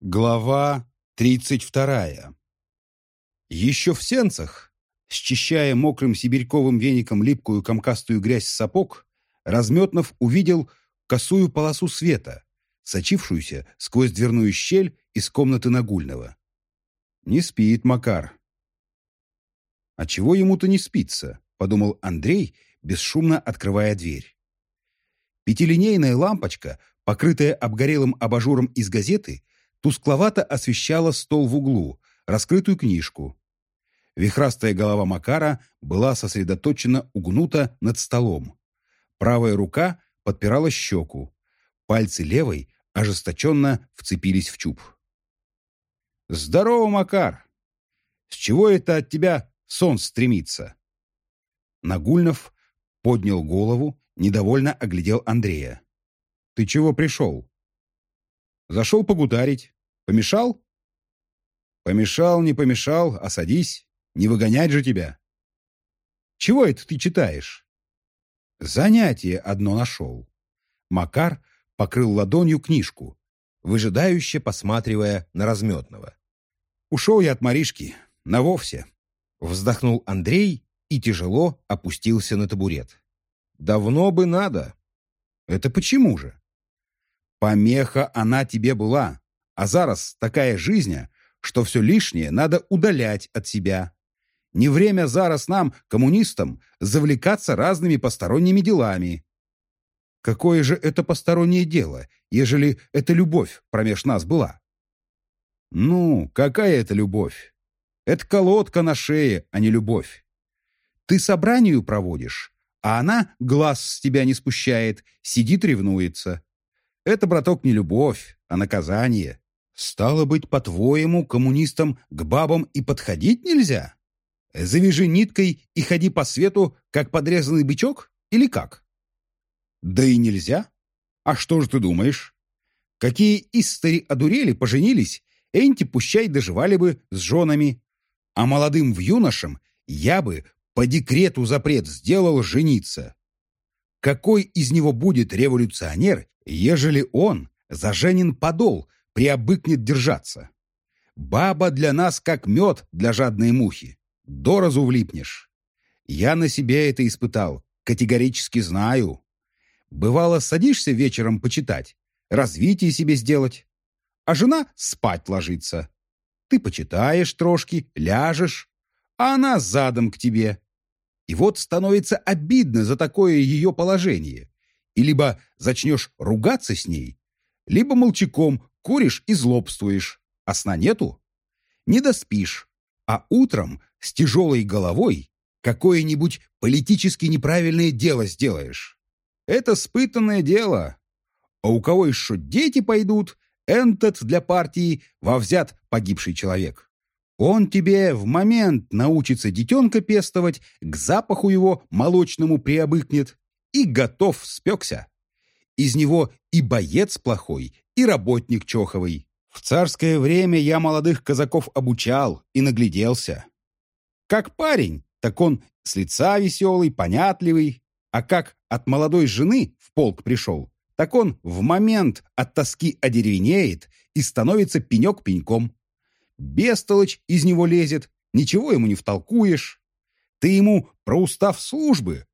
Глава тридцать вторая. Еще в сенцах, счищая мокрым сибирьковым веником липкую комкастую грязь с сапог, Разметнов увидел косую полосу света, сочившуюся сквозь дверную щель из комнаты Нагульного. Не спит Макар. «А чего ему-то не спится?» — подумал Андрей, бесшумно открывая дверь. Пятилинейная лампочка, покрытая обгорелым абажуром из газеты, тускловато освещала стол в углу, раскрытую книжку. Вихрастая голова Макара была сосредоточенно угнута над столом. Правая рука подпирала щеку. Пальцы левой ожесточенно вцепились в чуб. «Здорово, Макар! С чего это от тебя сон стремится?» Нагульнов поднял голову, недовольно оглядел Андрея. «Ты чего пришел?» Зашел погутарить. Помешал? Помешал, не помешал, а садись. Не выгонять же тебя. Чего это ты читаешь? Занятие одно нашел. Макар покрыл ладонью книжку, выжидающе посматривая на разметного. Ушел я от Маришки, на вовсе. Вздохнул Андрей и тяжело опустился на табурет. Давно бы надо. Это почему же? Помеха она тебе была, а зараз такая жизнь, что все лишнее надо удалять от себя. Не время зараз нам, коммунистам, завлекаться разными посторонними делами. Какое же это постороннее дело, ежели эта любовь промеж нас была? Ну, какая это любовь? Это колодка на шее, а не любовь. Ты собранию проводишь, а она глаз с тебя не спущает, сидит ревнуется. Это, браток, не любовь, а наказание. Стало быть, по-твоему, коммунистам к бабам и подходить нельзя? Завяжи ниткой и ходи по свету, как подрезанный бычок? Или как? Да и нельзя. А что же ты думаешь? Какие истори одурели, поженились, энти пущай доживали бы с женами. А молодым в юношам я бы по декрету запрет сделал жениться. Какой из него будет революционер, ежели он, заженен подол, приобыкнет держаться. Баба для нас как мед для жадной мухи. До разу влипнешь. Я на себе это испытал, категорически знаю. Бывало, садишься вечером почитать, развитие себе сделать, а жена спать ложится. Ты почитаешь трошки, ляжешь, а она задом к тебе. И вот становится обидно за такое ее положение и либо зачнешь ругаться с ней, либо молчаком куришь и злобствуешь, а сна нету. Не доспишь, а утром с тяжелой головой какое-нибудь политически неправильное дело сделаешь. Это спытанное дело. А у кого еще дети пойдут, энтот для партии вовзят погибший человек. Он тебе в момент научится детенка пестовать, к запаху его молочному приобыкнет, и готов спекся. Из него и боец плохой, и работник чоховый. В царское время я молодых казаков обучал и нагляделся. Как парень, так он с лица веселый, понятливый, а как от молодой жены в полк пришел, так он в момент от тоски одеревенеет и становится пенек пеньком. Бестолочь из него лезет, ничего ему не втолкуешь. Ты ему про устав службы,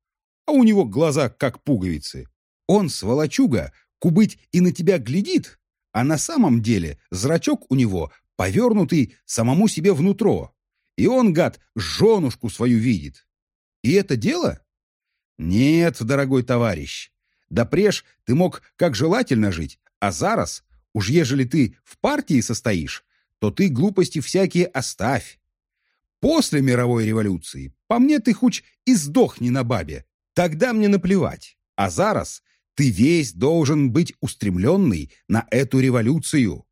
а у него глаза как пуговицы. Он, сволочуга, кубыть и на тебя глядит, а на самом деле зрачок у него повернутый самому себе внутро, и он, гад, женушку свою видит. И это дело? Нет, дорогой товарищ, да преж ты мог как желательно жить, а зараз, уж ежели ты в партии состоишь, то ты глупости всякие оставь. После мировой революции, по мне ты хоть и сдохни на бабе, Тогда мне наплевать. А зараз ты весь должен быть устремленный на эту революцию.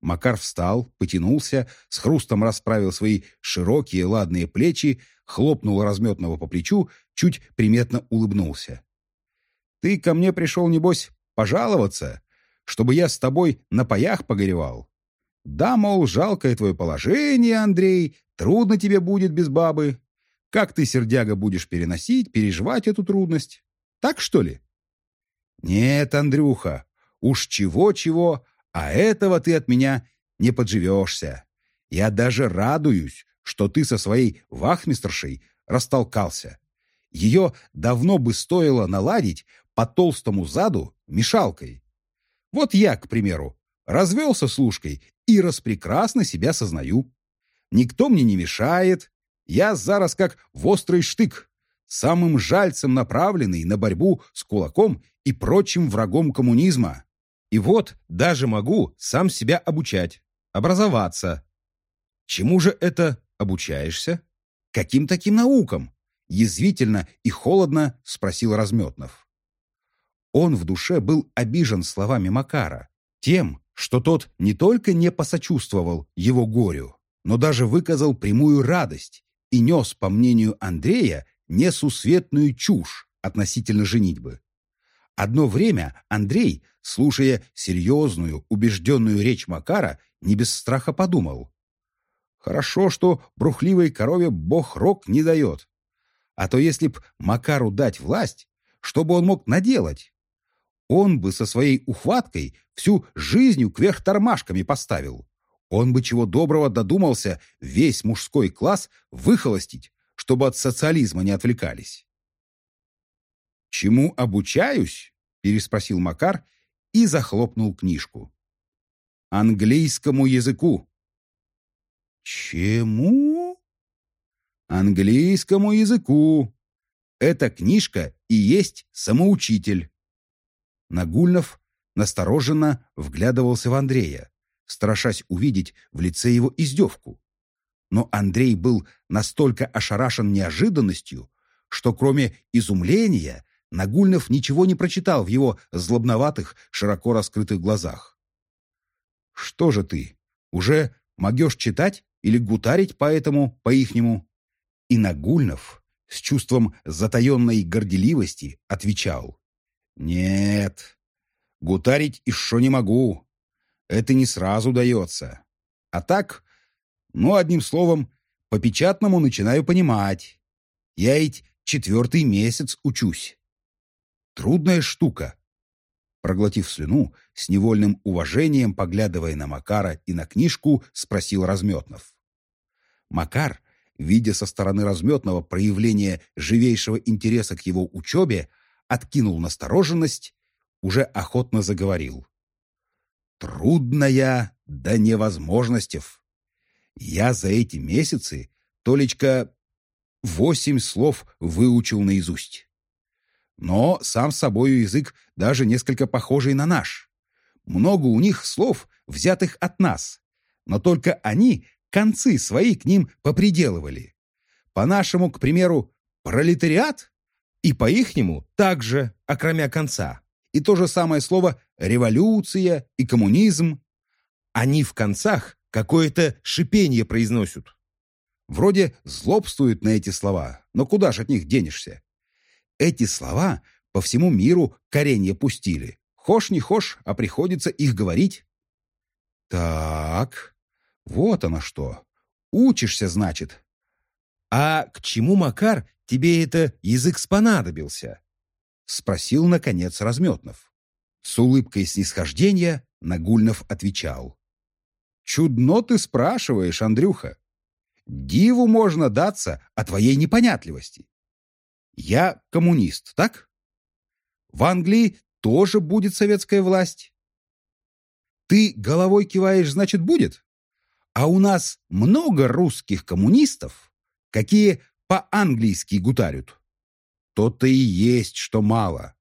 Макар встал, потянулся, с хрустом расправил свои широкие ладные плечи, хлопнул разметного по плечу, чуть приметно улыбнулся. «Ты ко мне пришел, небось, пожаловаться, чтобы я с тобой на паях погоревал? Да, мол, жалкое твое положение, Андрей, трудно тебе будет без бабы. Как ты, сердяга, будешь переносить, переживать эту трудность? Так, что ли? Нет, Андрюха, уж чего-чего, А этого ты от меня не подживешься. Я даже радуюсь, что ты со своей вахмистершей растолкался. Ее давно бы стоило наладить по толстому заду мешалкой. Вот я, к примеру, развелся с Лушкой и распрекрасно себя сознаю. Никто мне не мешает. Я зараз как в острый штык, самым жальцем направленный на борьбу с кулаком и прочим врагом коммунизма. И вот даже могу сам себя обучать, образоваться. Чему же это обучаешься? Каким таким наукам? Язвительно и холодно спросил Разметнов. Он в душе был обижен словами Макара, тем, что тот не только не посочувствовал его горю, но даже выказал прямую радость и нес, по мнению Андрея, несусветную чушь относительно женитьбы. Одно время Андрей, слушая серьезную, убежденную речь Макара, не без страха подумал. Хорошо, что брухливой корове бог рог не дает. А то если б Макару дать власть, что бы он мог наделать? Он бы со своей ухваткой всю жизнью кверх тормашками поставил. Он бы чего доброго додумался весь мужской класс выхолостить, чтобы от социализма не отвлекались. «Чему обучаюсь?» – переспросил Макар и захлопнул книжку. «Английскому языку». «Чему?» «Английскому языку. Эта книжка и есть самоучитель». Нагульнов настороженно вглядывался в Андрея, страшась увидеть в лице его издевку. Но Андрей был настолько ошарашен неожиданностью, что кроме изумления Нагульнов ничего не прочитал в его злобноватых, широко раскрытых глазах. «Что же ты, уже могешь читать или гутарить по этому, по-ихнему?» И Нагульнов с чувством затаенной горделивости отвечал. «Нет, гутарить еще не могу. Это не сразу дается. А так, ну, одним словом, по-печатному начинаю понимать. Я ведь четвертый месяц учусь. Трудная штука. Проглотив слюну, с невольным уважением, поглядывая на Макара и на книжку, спросил Разметнов. Макар, видя со стороны Разметного проявление живейшего интереса к его учебе, откинул настороженность, уже охотно заговорил. «Трудная до невозможности. Я за эти месяцы, Толечка, восемь слов выучил наизусть но сам собою язык даже несколько похожий на наш. Много у них слов, взятых от нас, но только они концы свои к ним поприделывали. По-нашему, к примеру, пролетариат, и по-ихнему также, окромя конца. И то же самое слово «революция» и «коммунизм». Они в концах какое-то шипение произносят. Вроде злобствуют на эти слова, но куда ж от них денешься? Эти слова по всему миру коренья пустили. Хошь не хошь, а приходится их говорить. Так, вот оно что. Учишься, значит. А к чему, Макар, тебе это язык спонадобился? Спросил, наконец, Разметнов. С улыбкой снисхождения Нагульнов отвечал. «Чудно ты спрашиваешь, Андрюха. Диву можно даться о твоей непонятливости. Я коммунист, так? В Англии тоже будет советская власть. Ты головой киваешь, значит, будет? А у нас много русских коммунистов, какие по-английски гутарят. То-то и есть, что мало.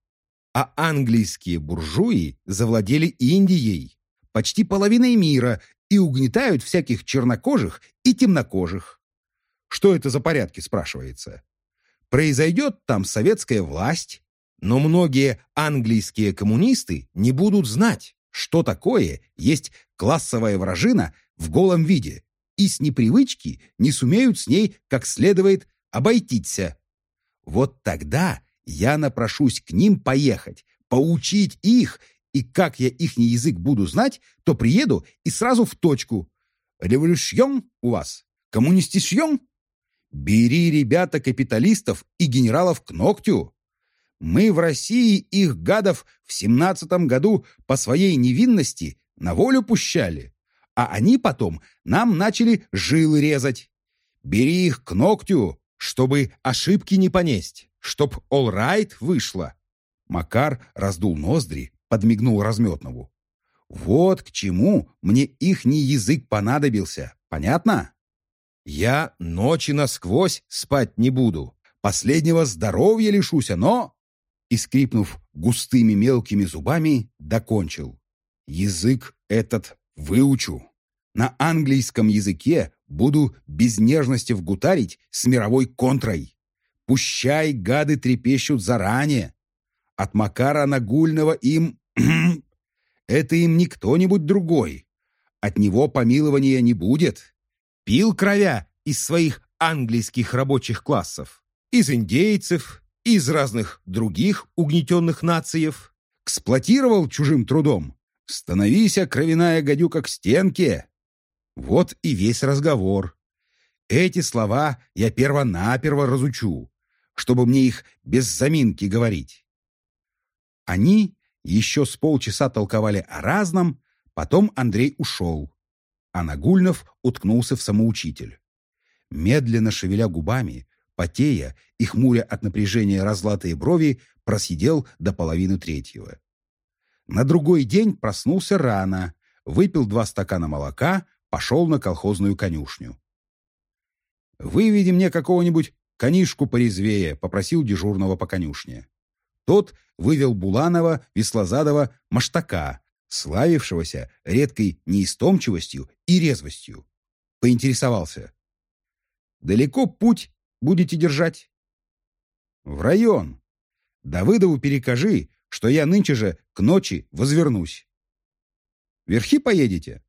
А английские буржуи завладели Индией, почти половиной мира, и угнетают всяких чернокожих и темнокожих. Что это за порядки, спрашивается? Произойдет там советская власть, но многие английские коммунисты не будут знать, что такое есть классовая вражина в голом виде, и с непривычки не сумеют с ней как следует обойтиться. Вот тогда я напрошусь к ним поехать, поучить их, и как я ихний язык буду знать, то приеду и сразу в точку. Революцион у вас? Коммунистишьон? Бери, ребята, капиталистов и генералов к ногтю. Мы в России их гадов в семнадцатом году по своей невинности на волю пущали, а они потом нам начали жилы резать. Бери их к ногтю, чтобы ошибки не понесть, чтоб all вышло. Макар раздул ноздри, подмигнул Разметнову. Вот к чему мне ихний язык понадобился, понятно? Я ночи насквозь спать не буду, последнего здоровья лишуся, но...» И, скрипнув густыми мелкими зубами, докончил. «Язык этот выучу. На английском языке буду без нежности вгутарить с мировой контрой. Пущай гады трепещут заранее. От Макара Нагульного им... это им не кто-нибудь другой. От него помилования не будет. Пил кровя из своих английских рабочих классов, из индейцев, из разных других угнетенных нациев, эксплуатировал чужим трудом. Становись, кровяная гадюка, к стенке. Вот и весь разговор. Эти слова я перво-наперво разучу, чтобы мне их без заминки говорить. Они еще с полчаса толковали о разном, потом Андрей ушел, а Нагульнов уткнулся в самоучитель. Медленно шевеля губами, потея и хмуря от напряжения разлатые брови, просидел до половины третьего. На другой день проснулся рано, выпил два стакана молока, пошел на колхозную конюшню. «Выведи мне какого-нибудь конишку порезвее», — попросил дежурного по конюшне. Тот вывел Буланова, Веслозадова, Маштака, славившегося редкой неистомчивостью и резвостью. Поинтересовался. «Далеко путь будете держать?» «В район. Давыдову перекажи, что я нынче же к ночи возвернусь». «Верхи поедете?»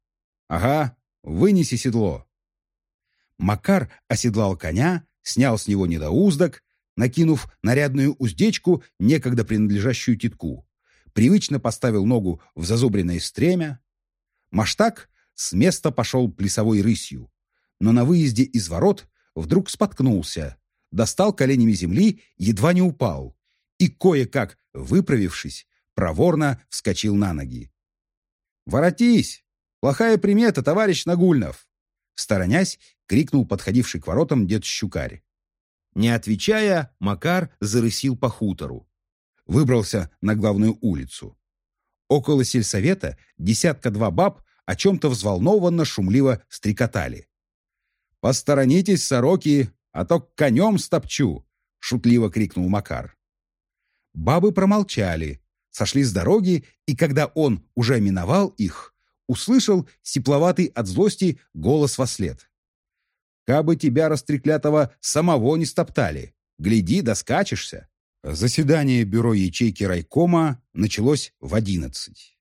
«Ага, вынеси седло». Макар оседлал коня, снял с него недоуздок, накинув нарядную уздечку, некогда принадлежащую титку. Привычно поставил ногу в зазубренное стремя. Маштак с места пошел плясовой рысью, но на выезде из ворот вдруг споткнулся, достал коленями земли, едва не упал, и, кое-как выправившись, проворно вскочил на ноги. «Воротись! Плохая примета, товарищ Нагульнов!» Сторонясь, крикнул подходивший к воротам дед Щукарь. Не отвечая, Макар зарысил по хутору. Выбрался на главную улицу. Около сельсовета десятка-два баб о чем-то взволнованно шумливо стрекотали. «Посторонитесь, сороки, а то конем стопчу!» — шутливо крикнул Макар. Бабы промолчали, сошли с дороги, и когда он уже миновал их, услышал сипловатый от злости голос во след. Кабы тебя, растреклятого, самого не стоптали. Гляди, доскачешься. Заседание бюро ячейки райкома началось в одиннадцать.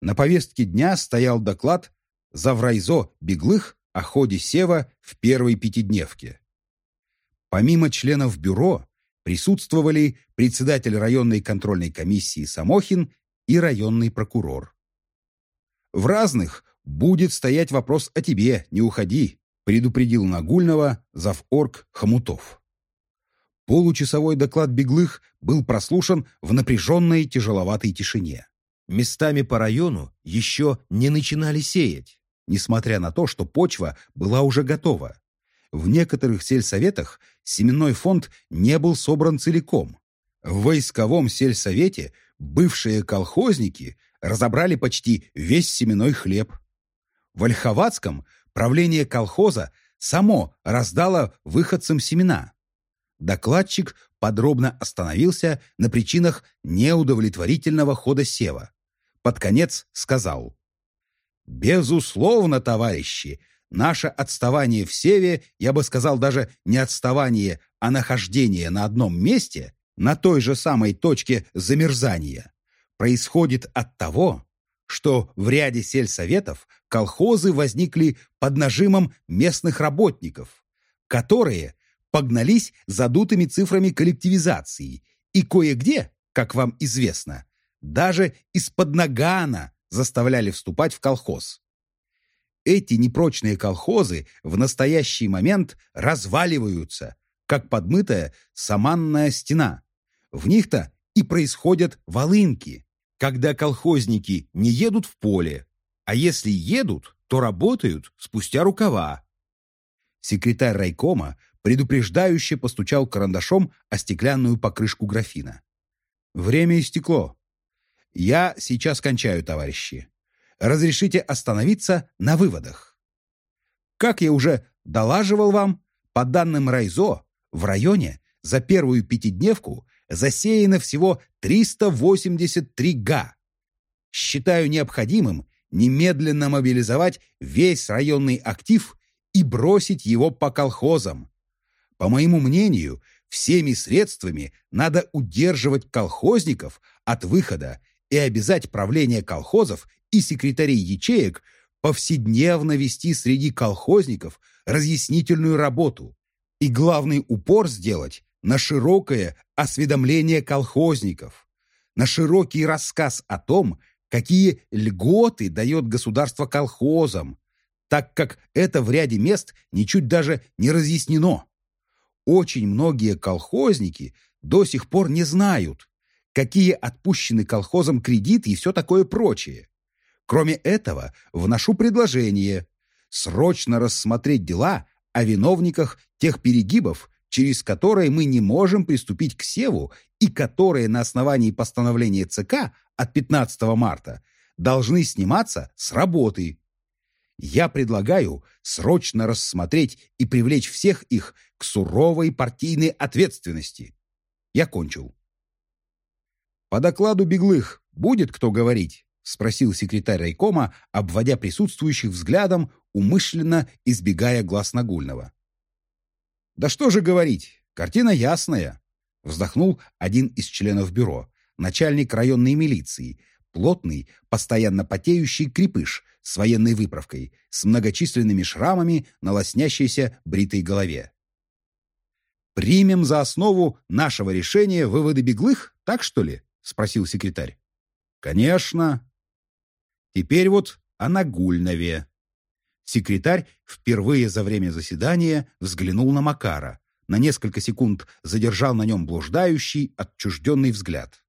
На повестке дня стоял доклад за врайзо беглых о ходе Сева в первой пятидневке. Помимо членов бюро присутствовали председатель районной контрольной комиссии Самохин и районный прокурор. В разных будет стоять вопрос о тебе, не уходи предупредил Нагульного заворг Хомутов. Получасовой доклад беглых был прослушан в напряженной тяжеловатой тишине. Местами по району еще не начинали сеять, несмотря на то, что почва была уже готова. В некоторых сельсоветах семенной фонд не был собран целиком. В войсковом сельсовете бывшие колхозники разобрали почти весь семенной хлеб. В Ольховатском правление колхоза само раздало выходцам семена. Докладчик подробно остановился на причинах неудовлетворительного хода сева. Под конец сказал. «Безусловно, товарищи, наше отставание в севе, я бы сказал даже не отставание, а нахождение на одном месте, на той же самой точке замерзания, происходит от того, что в ряде сельсоветов колхозы возникли под нажимом местных работников, которые погнались задутыми цифрами коллективизации и кое-где, как вам известно, даже из-под нагана заставляли вступать в колхоз. Эти непрочные колхозы в настоящий момент разваливаются, как подмытая саманная стена. В них-то и происходят волынки когда колхозники не едут в поле, а если едут, то работают спустя рукава. Секретарь райкома предупреждающе постучал карандашом о стеклянную покрышку графина. «Время истекло. Я сейчас кончаю, товарищи. Разрешите остановиться на выводах. Как я уже долаживал вам, по данным Райзо, в районе за первую пятидневку засеяно всего 383 га. Считаю необходимым немедленно мобилизовать весь районный актив и бросить его по колхозам. По моему мнению, всеми средствами надо удерживать колхозников от выхода и обязать правление колхозов и секретарей ячеек повседневно вести среди колхозников разъяснительную работу и главный упор сделать на широкое осведомление колхозников, на широкий рассказ о том, какие льготы дает государство колхозам, так как это в ряде мест ничуть даже не разъяснено. Очень многие колхозники до сих пор не знают, какие отпущены колхозам кредиты и все такое прочее. Кроме этого, вношу предложение срочно рассмотреть дела о виновниках тех перегибов, через которые мы не можем приступить к Севу и которые на основании постановления ЦК от 15 марта должны сниматься с работы. Я предлагаю срочно рассмотреть и привлечь всех их к суровой партийной ответственности. Я кончил. По докладу беглых будет кто говорить? спросил секретарь райкома, обводя присутствующих взглядом, умышленно избегая глаз Нагульного. Да что же говорить, картина ясная, вздохнул один из членов бюро, начальник районной милиции, плотный, постоянно потеющий крепыш с военной выправкой, с многочисленными шрамами на лоснящейся бритой голове. «Примем за основу нашего решения выводы беглых, так что ли?» — спросил секретарь. «Конечно». «Теперь вот о Нагульнове». Секретарь впервые за время заседания взглянул на Макара, на несколько секунд задержал на нем блуждающий, отчужденный взгляд.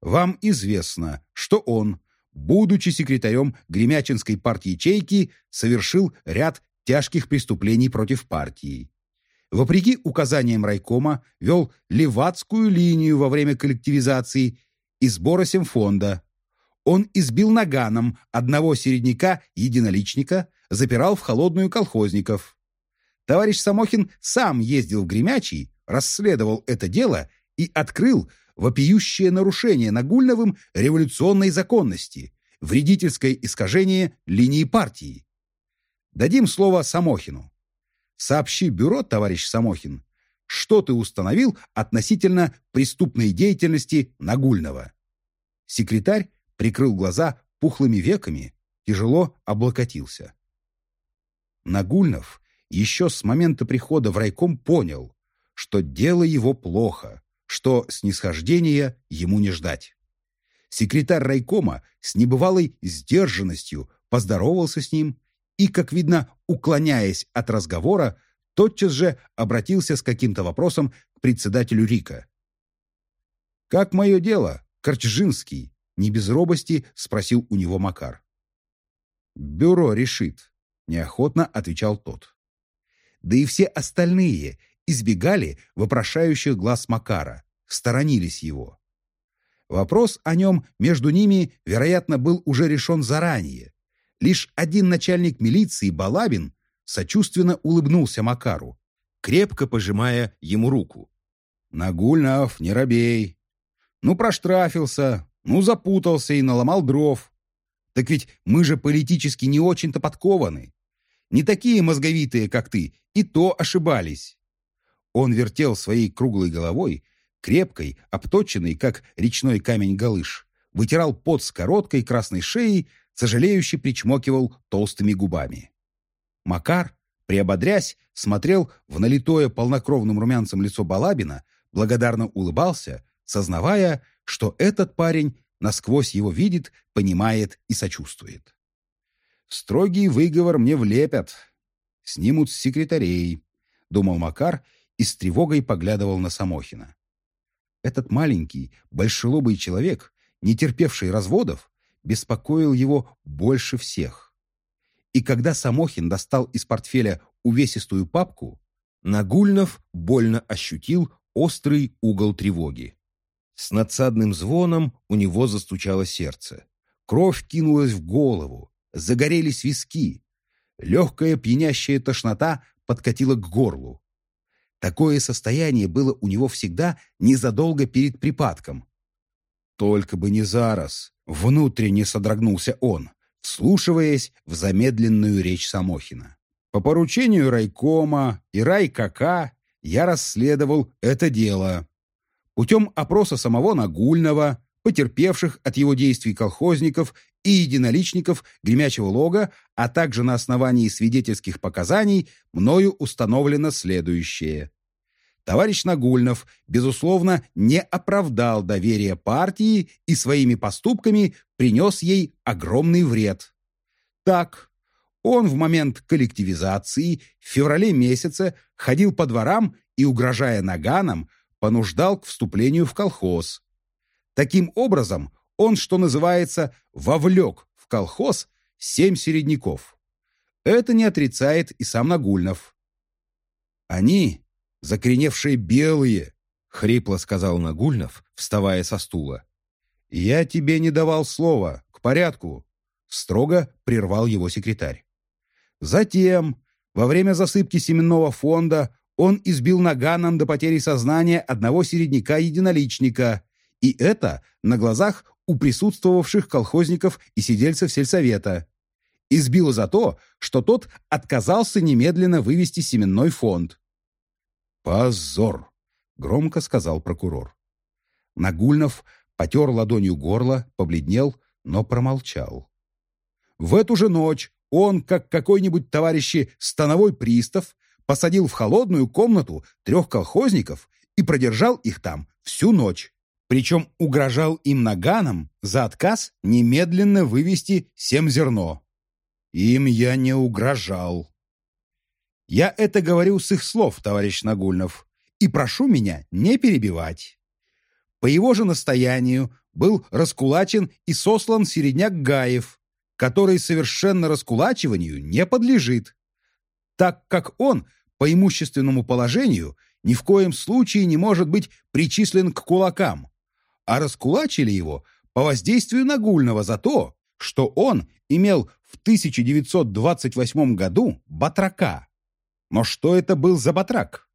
«Вам известно, что он, будучи секретарем Гремячинской партии ячейки, совершил ряд тяжких преступлений против партии. Вопреки указаниям райкома, вел левацкую линию во время коллективизации и сбора семфонда. Он избил наганом одного середняка-единоличника, запирал в холодную колхозников. Товарищ Самохин сам ездил в Гремячий, расследовал это дело и открыл вопиющее нарушение Нагульновым революционной законности, вредительское искажение линии партии. Дадим слово Самохину. Сообщи бюро, товарищ Самохин, что ты установил относительно преступной деятельности Нагульного. Секретарь прикрыл глаза пухлыми веками, тяжело облокотился. Нагульнов еще с момента прихода в райком понял, что дело его плохо, что снисхождения ему не ждать. Секретарь райкома с небывалой сдержанностью поздоровался с ним и, как видно, уклоняясь от разговора, тотчас же обратился с каким-то вопросом к председателю Рика. «Как мое дело, Корчжинский?» — не без робости спросил у него Макар. «Бюро решит», — неохотно отвечал тот. Да и все остальные избегали вопрошающих глаз Макара, сторонились его. Вопрос о нем между ними, вероятно, был уже решен заранее. Лишь один начальник милиции, Балабин, сочувственно улыбнулся Макару, крепко пожимая ему руку. «Нагульнов, не робей. Ну, проштрафился, ну, запутался и наломал дров. Так ведь мы же политически не очень-то подкованы. Не такие мозговитые, как ты, и то ошибались. Он вертел своей круглой головой, крепкой, обточенной, как речной камень галыш, вытирал пот с короткой красной шеей, сожалеюще причмокивал толстыми губами. Макар, приободрясь, смотрел в налитое полнокровным румянцем лицо Балабина, благодарно улыбался, сознавая, что этот парень насквозь его видит, понимает и сочувствует. «Строгий выговор мне влепят. Снимут с секретарей», — думал Макар и с тревогой поглядывал на Самохина. Этот маленький, большелобый человек, не терпевший разводов, беспокоил его больше всех. И когда Самохин достал из портфеля увесистую папку, Нагульнов больно ощутил острый угол тревоги. С надсадным звоном у него застучало сердце. Кровь кинулась в голову, загорелись виски. Легкая пьянящая тошнота подкатила к горлу. Такое состояние было у него всегда незадолго перед припадком. Только бы не зараз, внутренне содрогнулся он, вслушиваясь в замедленную речь Самохина. По поручению райкома и райкака я расследовал это дело. Путем опроса самого Нагульного, потерпевших от его действий колхозников и единоличников Гремячего лога, а также на основании свидетельских показаний, мною установлено следующее. Товарищ Нагульнов, безусловно, не оправдал доверия партии и своими поступками принес ей огромный вред. Так, он в момент коллективизации в феврале месяце ходил по дворам и, угрожая наганом, понуждал к вступлению в колхоз. Таким образом, он, что называется, вовлек в колхоз семь середняков. Это не отрицает и сам Нагульнов. Они, закореневшие белые, хрипло сказал Нагульнов, вставая со стула. «Я тебе не давал слова. К порядку!» Строго прервал его секретарь. Затем, во время засыпки семенного фонда, он избил наганом до потери сознания одного середняка-единоличника, и это на глазах у присутствовавших колхозников и сидельцев сельсовета. Избил за то, что тот отказался немедленно вывести семенной фонд. «Позор!» — громко сказал прокурор. Нагульнов потер ладонью горло, побледнел, но промолчал. В эту же ночь он, как какой-нибудь товарищи становой пристав, посадил в холодную комнату трех колхозников и продержал их там всю ночь. Причем угрожал им наганом за отказ немедленно вывести семь зерно. Им я не угрожал. Я это говорю с их слов, товарищ Нагульнов, и прошу меня не перебивать. По его же настоянию был раскулачен и сослан середняк Гаев, который совершенно раскулачиванию не подлежит, так как он по имущественному положению ни в коем случае не может быть причислен к кулакам, а раскулачили его по воздействию Нагульного за то, что он имел в 1928 году батрака. Но что это был за батрак?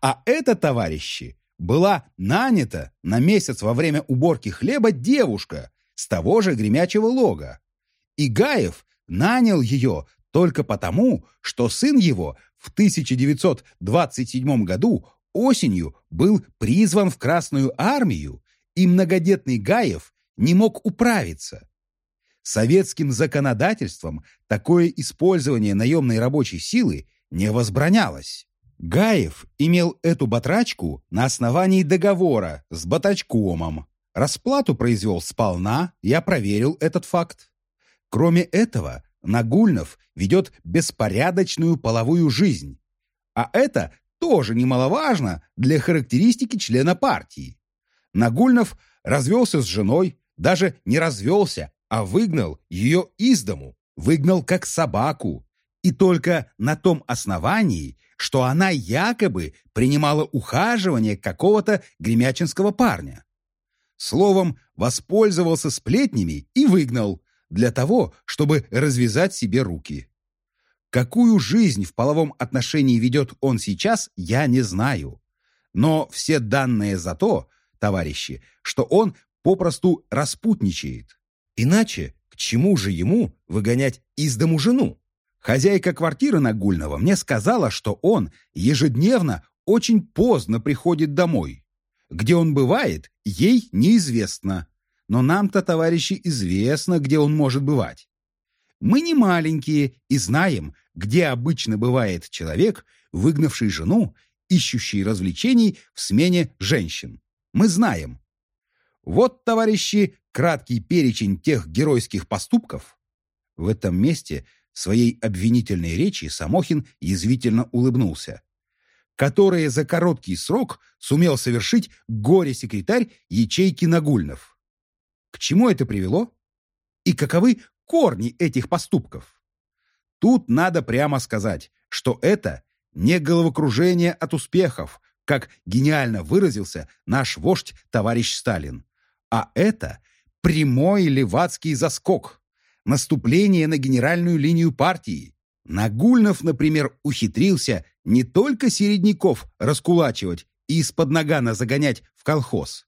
А это, товарищи, была нанята на месяц во время уборки хлеба девушка с того же гремячего лога. И Гаев нанял ее только потому, что сын его в 1927 году осенью был призван в Красную армию, и многодетный Гаев не мог управиться. Советским законодательством такое использование наемной рабочей силы не возбранялось. Гаев имел эту батрачку на основании договора с батачкомом. Расплату произвел сполна, я проверил этот факт. Кроме этого, Нагульнов ведет беспорядочную половую жизнь. А это тоже немаловажно для характеристики члена партии. Нагульнов развелся с женой, даже не развелся, а выгнал ее из дому, выгнал как собаку. И только на том основании, что она якобы принимала ухаживание какого-то гремячинского парня. Словом, воспользовался сплетнями и выгнал, для того, чтобы развязать себе руки. Какую жизнь в половом отношении ведет он сейчас, я не знаю. Но все данные за то, товарищи, что он попросту распутничает. Иначе к чему же ему выгонять из дому жену? Хозяйка квартиры Нагульного мне сказала, что он ежедневно очень поздно приходит домой. Где он бывает, ей неизвестно но нам-то, товарищи, известно, где он может бывать. Мы не маленькие и знаем, где обычно бывает человек, выгнавший жену, ищущий развлечений в смене женщин. Мы знаем. Вот, товарищи, краткий перечень тех геройских поступков. В этом месте своей обвинительной речи Самохин язвительно улыбнулся которые за короткий срок сумел совершить горе-секретарь ячейки Нагульнов. К чему это привело? И каковы корни этих поступков? Тут надо прямо сказать, что это не головокружение от успехов, как гениально выразился наш вождь товарищ Сталин, а это прямой левацкий заскок, наступление на генеральную линию партии. Нагульнов, например, ухитрился не только середняков раскулачивать и из-под нагана загонять в колхоз,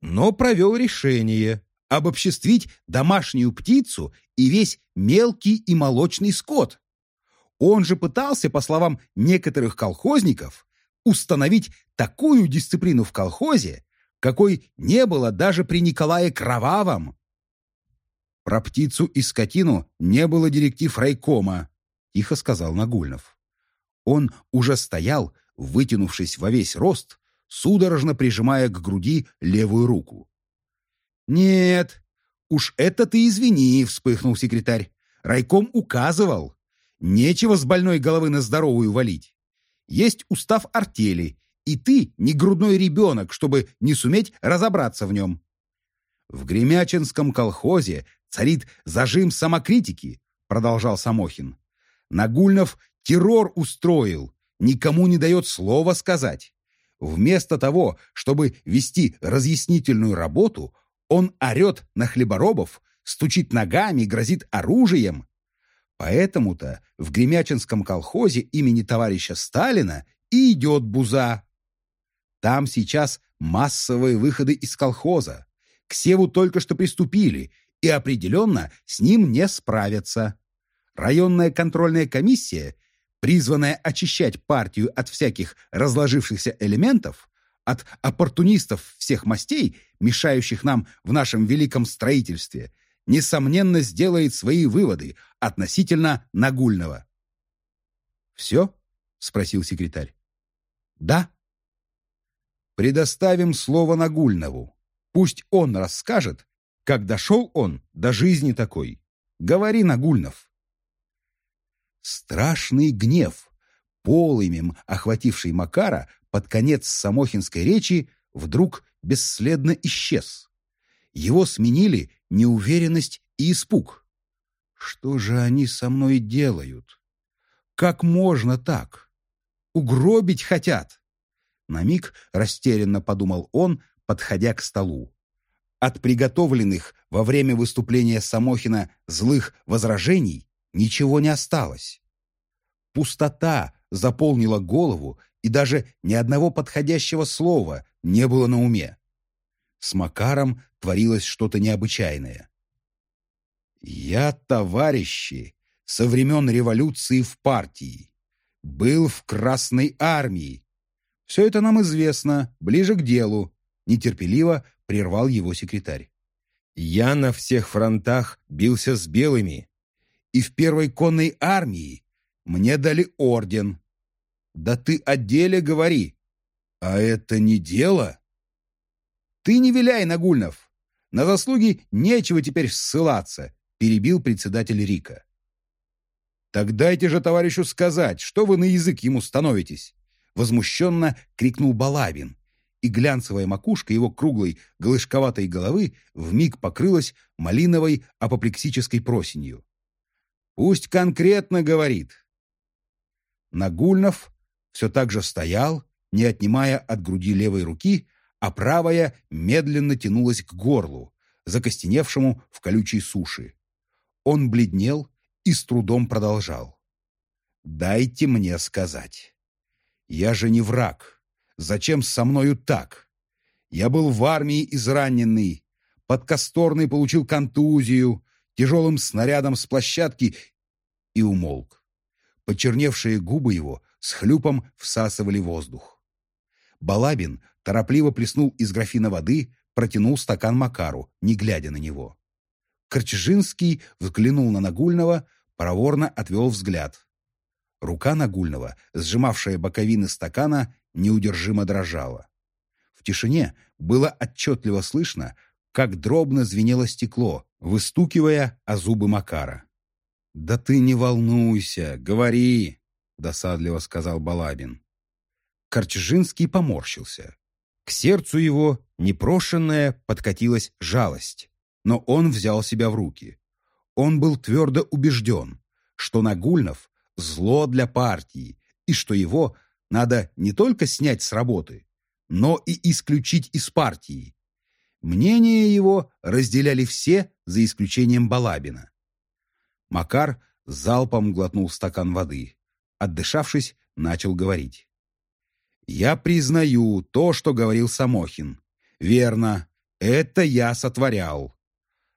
но провел решение обобществить домашнюю птицу и весь мелкий и молочный скот. Он же пытался, по словам некоторых колхозников, установить такую дисциплину в колхозе, какой не было даже при Николае Кровавом. Про птицу и скотину не было директив райкома, тихо сказал Нагульнов. Он уже стоял, вытянувшись во весь рост, судорожно прижимая к груди левую руку. «Нет, уж это ты извини», — вспыхнул секретарь. «Райком указывал. Нечего с больной головы на здоровую валить. Есть устав артели, и ты не грудной ребенок, чтобы не суметь разобраться в нем. В Гремячинском колхозе царит зажим самокритики, продолжал Самохин. Нагульнов террор устроил, никому не дает слова сказать. Вместо того, чтобы вести разъяснительную работу, он орет на хлеборобов, стучит ногами, грозит оружием. Поэтому-то в Гремячинском колхозе имени товарища Сталина и идет буза. Там сейчас массовые выходы из колхоза. К Севу только что приступили, и определенно с ним не справятся. Районная контрольная комиссия, призванная очищать партию от всяких разложившихся элементов, от оппортунистов всех мастей, мешающих нам в нашем великом строительстве, несомненно сделает свои выводы относительно Нагульного. «Все?» — спросил секретарь. «Да», Предоставим слово Нагульнову. Пусть он расскажет, как дошел он до жизни такой. Говори, Нагульнов. Страшный гнев, полымем охвативший Макара под конец самохинской речи, вдруг бесследно исчез. Его сменили неуверенность и испуг. Что же они со мной делают? Как можно так? Угробить хотят? На миг растерянно подумал он, подходя к столу. От приготовленных во время выступления Самохина злых возражений ничего не осталось. Пустота заполнила голову, и даже ни одного подходящего слова не было на уме. С Макаром творилось что-то необычайное. «Я, товарищи, со времен революции в партии, был в Красной армии все это нам известно, ближе к делу», — нетерпеливо прервал его секретарь. «Я на всех фронтах бился с белыми, и в первой конной армии мне дали орден. Да ты о деле говори, а это не дело?» «Ты не виляй, Нагульнов, на заслуги нечего теперь ссылаться», — перебил председатель Рика. «Так дайте же товарищу сказать, что вы на язык ему становитесь. Возмущенно крикнул Балавин, и глянцевая макушка его круглой голышковатой головы вмиг покрылась малиновой апоплексической просенью. «Пусть конкретно говорит». Нагульнов все так же стоял, не отнимая от груди левой руки, а правая медленно тянулась к горлу, закостеневшему в колючей суши. Он бледнел и с трудом продолжал. «Дайте мне сказать». Я же не враг. Зачем со мною так? Я был в армии израненный, под Косторной получил контузию, тяжелым снарядом с площадки и умолк. Почерневшие губы его с хлюпом всасывали воздух. Балабин торопливо плеснул из графина воды, протянул стакан Макару, не глядя на него. Корчжинский взглянул на Нагульного, проворно отвел взгляд. Рука Нагульного, сжимавшая боковины стакана, неудержимо дрожала. В тишине было отчетливо слышно, как дробно звенело стекло, выстукивая о зубы Макара. «Да ты не волнуйся, говори!» — досадливо сказал Балабин. Корчжинский поморщился. К сердцу его непрошенная подкатилась жалость, но он взял себя в руки. Он был твердо убежден, что Нагульнов – зло для партии, и что его надо не только снять с работы, но и исключить из партии. Мнение его разделяли все, за исключением Балабина. Макар залпом глотнул стакан воды. Отдышавшись, начал говорить. «Я признаю то, что говорил Самохин. Верно, это я сотворял.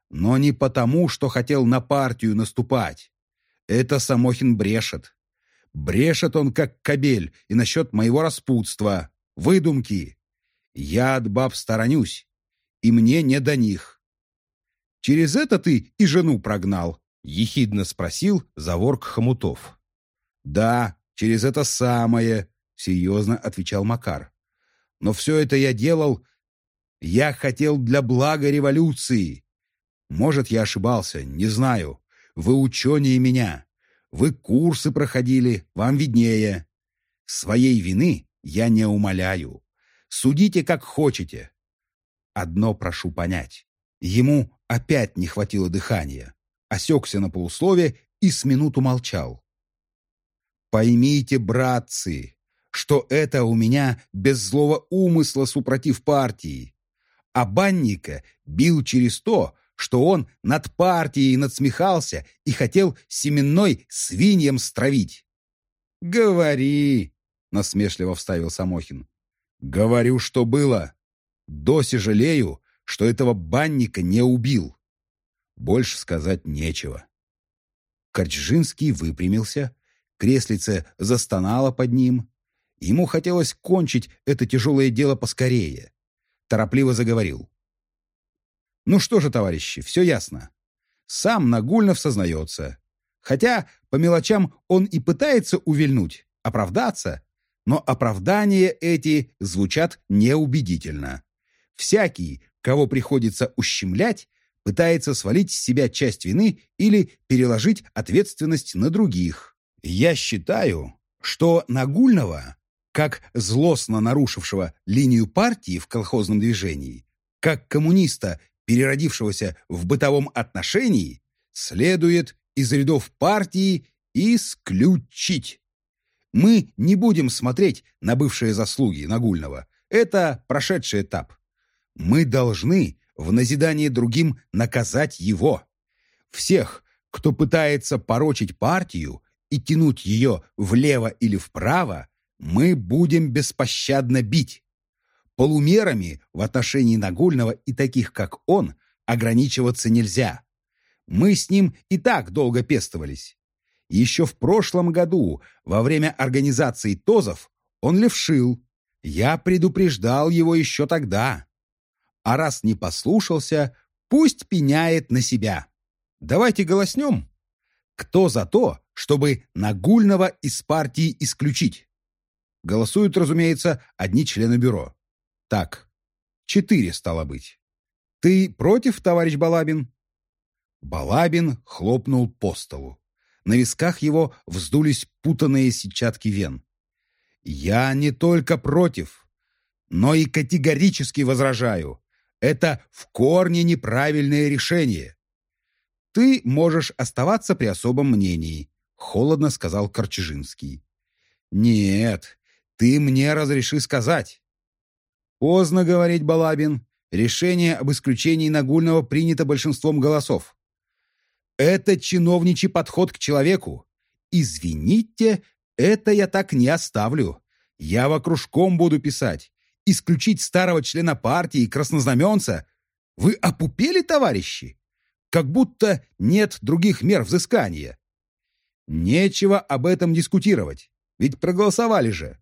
Но не потому, что хотел на партию наступать. Это Самохин брешет. Брешет он, как кобель, и насчет моего распутства, выдумки. Я от баб сторонюсь, и мне не до них. Через это ты и жену прогнал, ехидно спросил заворк хомутов. Да, через это самое, серьезно отвечал Макар. Но все это я делал, я хотел для блага революции. Может, я ошибался, не знаю. Вы ученее меня. Вы курсы проходили, вам виднее. Своей вины я не умоляю. Судите, как хотите. Одно прошу понять. Ему опять не хватило дыхания. Осекся на полуслове и с минуту молчал. Поймите, братцы, что это у меня без злого умысла супротив партии. А банника бил через то, что он над партией надсмехался и хотел семенной свиньям стравить. «Говори!» — насмешливо вставил Самохин. «Говорю, что было. Доси жалею, что этого банника не убил. Больше сказать нечего». Корчжинский выпрямился, креслице застонало под ним. Ему хотелось кончить это тяжелое дело поскорее. Торопливо заговорил. Ну что же, товарищи, все ясно. Сам Нагульнов сознается. Хотя по мелочам он и пытается увильнуть, оправдаться, но оправдания эти звучат неубедительно. Всякий, кого приходится ущемлять, пытается свалить с себя часть вины или переложить ответственность на других. Я считаю, что Нагульного, как злостно нарушившего линию партии в колхозном движении, как коммуниста, переродившегося в бытовом отношении, следует из рядов партии исключить. Мы не будем смотреть на бывшие заслуги Нагульного. Это прошедший этап. Мы должны в назидание другим наказать его. Всех, кто пытается порочить партию и тянуть ее влево или вправо, мы будем беспощадно бить полумерами в отношении Нагульного и таких, как он, ограничиваться нельзя. Мы с ним и так долго пестовались. Еще в прошлом году, во время организации ТОЗов, он левшил. Я предупреждал его еще тогда. А раз не послушался, пусть пеняет на себя. Давайте голоснем. Кто за то, чтобы Нагульного из партии исключить? Голосуют, разумеется, одни члены бюро. Так, четыре стало быть. Ты против, товарищ Балабин? Балабин хлопнул по столу. На висках его вздулись путанные сетчатки вен. «Я не только против, но и категорически возражаю. Это в корне неправильное решение. Ты можешь оставаться при особом мнении», — холодно сказал Корчежинский. «Нет, ты мне разреши сказать. Поздно говорить, Балабин. Решение об исключении Нагульного принято большинством голосов. Это чиновничий подход к человеку. Извините, это я так не оставлю. Я вокружком буду писать. Исключить старого члена партии, краснознаменца. Вы опупели, товарищи? Как будто нет других мер взыскания. Нечего об этом дискутировать. Ведь проголосовали же.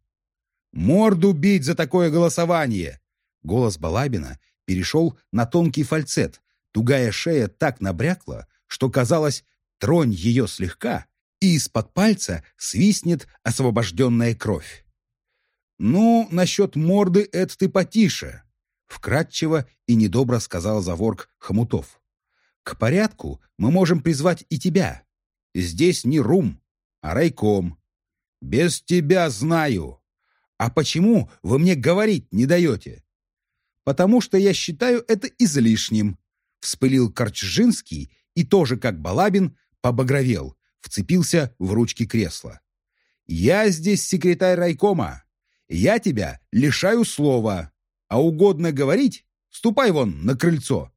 Морду бить за такое голосование!» Голос Балабина перешел на тонкий фальцет. Тугая шея так набрякла, что казалось, тронь ее слегка, и из-под пальца свистнет освобожденная кровь. «Ну, насчет морды это ты потише», — вкратчиво и недобро сказал Заворк Хомутов. «К порядку мы можем призвать и тебя. Здесь не рум, а райком. Без тебя знаю. «А почему вы мне говорить не даете?» «Потому что я считаю это излишним», — вспылил Корчжинский и тоже, как Балабин, побагровел, вцепился в ручки кресла. «Я здесь секретарь райкома. Я тебя лишаю слова. А угодно говорить, ступай вон на крыльцо».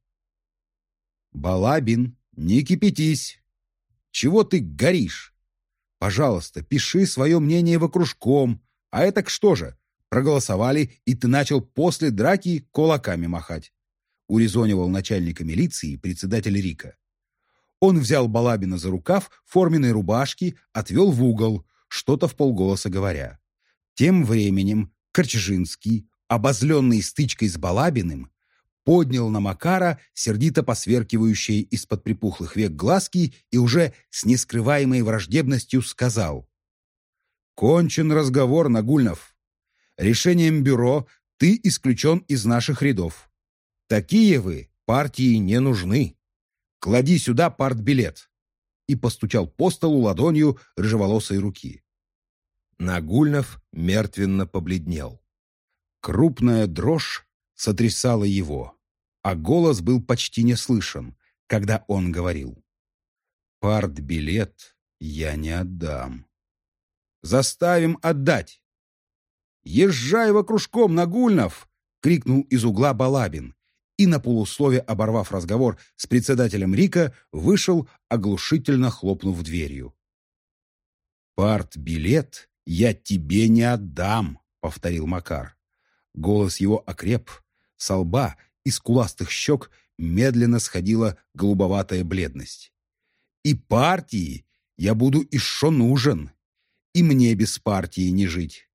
«Балабин, не кипятись. Чего ты горишь? Пожалуйста, пиши свое мнение в окружком. А это что же? Проголосовали, и ты начал после драки кулаками махать. Урезонивал начальника милиции председатель Рика. Он взял Балабина за рукав форменной рубашки, отвел в угол, что-то в полголоса говоря. Тем временем Корчжинский, обозленный стычкой с Балабиным, поднял на Макара сердито посверкивающие из-под припухлых век глазки и уже с нескрываемой враждебностью сказал. «Кончен разговор, Нагульнов. Решением бюро ты исключен из наших рядов. Такие вы партии не нужны. Клади сюда партбилет». И постучал по столу ладонью рыжеволосой руки. Нагульнов мертвенно побледнел. Крупная дрожь сотрясала его а голос был почти не слышен, когда он говорил. «Партбилет я не отдам». «Заставим отдать!» «Езжай в окружком, Нагульнов!» — крикнул из угла Балабин. И на полуслове, оборвав разговор с председателем Рика, вышел, оглушительно хлопнув дверью. «Партбилет я тебе не отдам», — повторил Макар. Голос его окреп, со лба из скуластых щек медленно сходила голубоватая бледность. «И партии я буду еще нужен, и мне без партии не жить,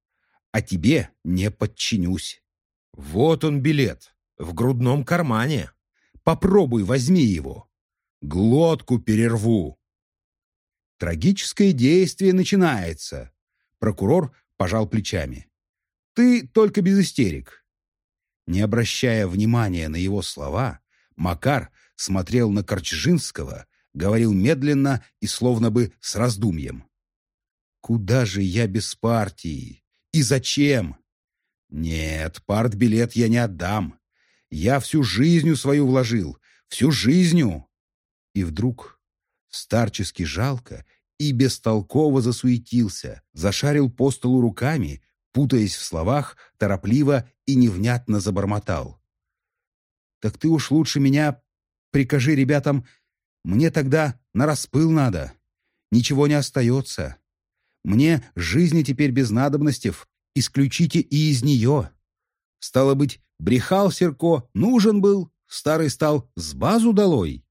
а тебе не подчинюсь. Вот он билет, в грудном кармане. Попробуй, возьми его. Глотку перерву». Трагическое действие начинается. Прокурор пожал плечами. «Ты только без истерик. Не обращая внимания на его слова, Макар смотрел на Корчжинского, говорил медленно и словно бы с раздумьем. «Куда же я без партии? И зачем? Нет, партбилет я не отдам. Я всю жизнью свою вложил, всю жизнью!» И вдруг старчески жалко и бестолково засуетился, зашарил по столу руками, путаясь в словах, торопливо и невнятно забормотал. «Так ты уж лучше меня прикажи ребятам, мне тогда на распыл надо, ничего не остается. Мне жизни теперь без надобностей, исключите и из нее. Стало быть, брехал Серко, нужен был, старый стал с базу долой».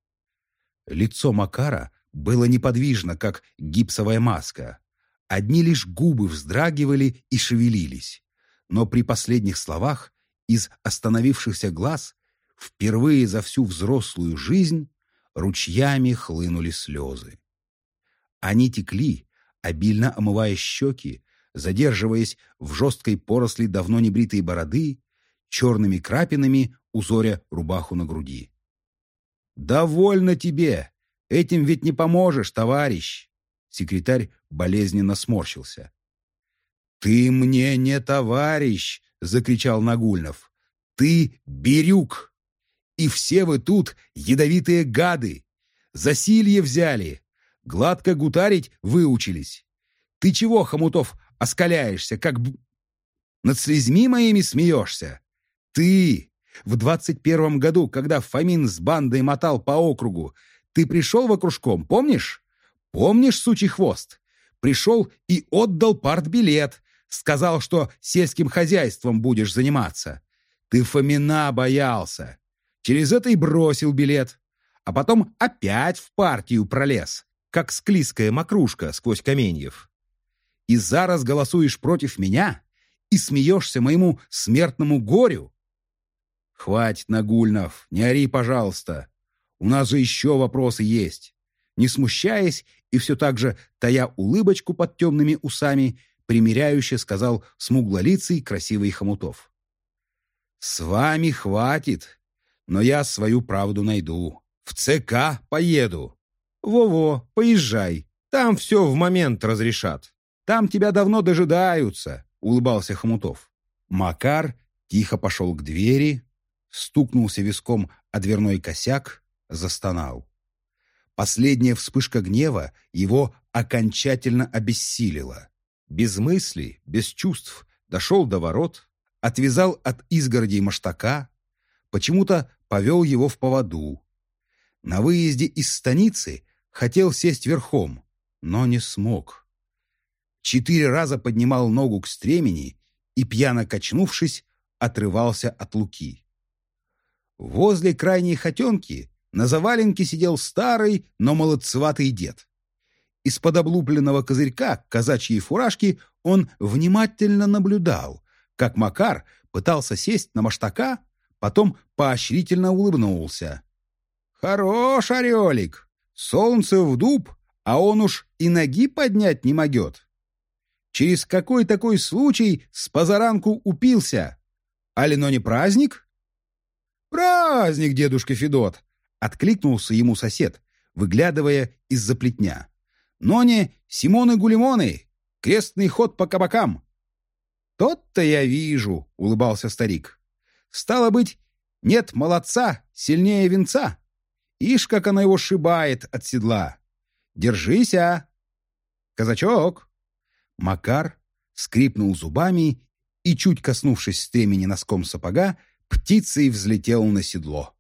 Лицо Макара было неподвижно, как гипсовая маска. Одни лишь губы вздрагивали и шевелились. Но при последних словах из остановившихся глаз впервые за всю взрослую жизнь ручьями хлынули слезы. Они текли, обильно омывая щеки, задерживаясь в жесткой поросли давно небритой бороды, черными крапинами узоря рубаху на груди. «Довольно тебе! Этим ведь не поможешь, товарищ!» Секретарь болезненно сморщился. «Ты мне не товарищ!» — закричал Нагульнов. «Ты Бирюк! И все вы тут ядовитые гады! Засилье взяли! Гладко гутарить выучились! Ты чего, Хомутов, оскаляешься, как б... Над слезьми моими смеешься? Ты! В двадцать первом году, когда Фомин с бандой мотал по округу, ты пришел в окружком, помнишь? Помнишь, сучий хвост? Пришел и отдал партбилет. Сказал, что сельским хозяйством будешь заниматься. Ты Фомина боялся. Через это и бросил билет. А потом опять в партию пролез, как склизкая мокрушка сквозь каменьев. И зараз голосуешь против меня и смеешься моему смертному горю? Хватит, Нагульнов, не ори, пожалуйста. У нас же еще вопросы есть. Не смущаясь и все так же, тая улыбочку под темными усами, примиряюще сказал смуглолицый красивый хомутов. «С вами хватит, но я свою правду найду. В ЦК поеду. Во-во, поезжай, там все в момент разрешат. Там тебя давно дожидаются», — улыбался Хомутов. Макар тихо пошел к двери, стукнулся виском о дверной косяк, застонал. Последняя вспышка гнева его окончательно обессилила. Без мыслей, без чувств дошел до ворот, отвязал от изгородей маштака, почему-то повел его в поводу. На выезде из станицы хотел сесть верхом, но не смог. Четыре раза поднимал ногу к стремени и, пьяно качнувшись, отрывался от луки. Возле крайней хотенки на заваленке сидел старый, но молодцеватый дед. Из-под облупленного козырька казачьей фуражки он внимательно наблюдал, как Макар пытался сесть на маштака, потом поощрительно улыбнулся. «Хорош, орелик! Солнце в дуб, а он уж и ноги поднять не могет. Через какой такой случай с позаранку упился? Алино не праздник?» «Праздник, дедушка Федот!» — откликнулся ему сосед, выглядывая из-за плетня. «Но не Симоны-Гулимоны! Крестный ход по кабакам!» «Тот-то я вижу!» — улыбался старик. «Стало быть, нет молодца сильнее венца!» Ишь, как она его шибает от седла. Держись, а! Казачок! Макар скрипнул зубами и, чуть коснувшись стремени носком сапога, птицей взлетел на седло.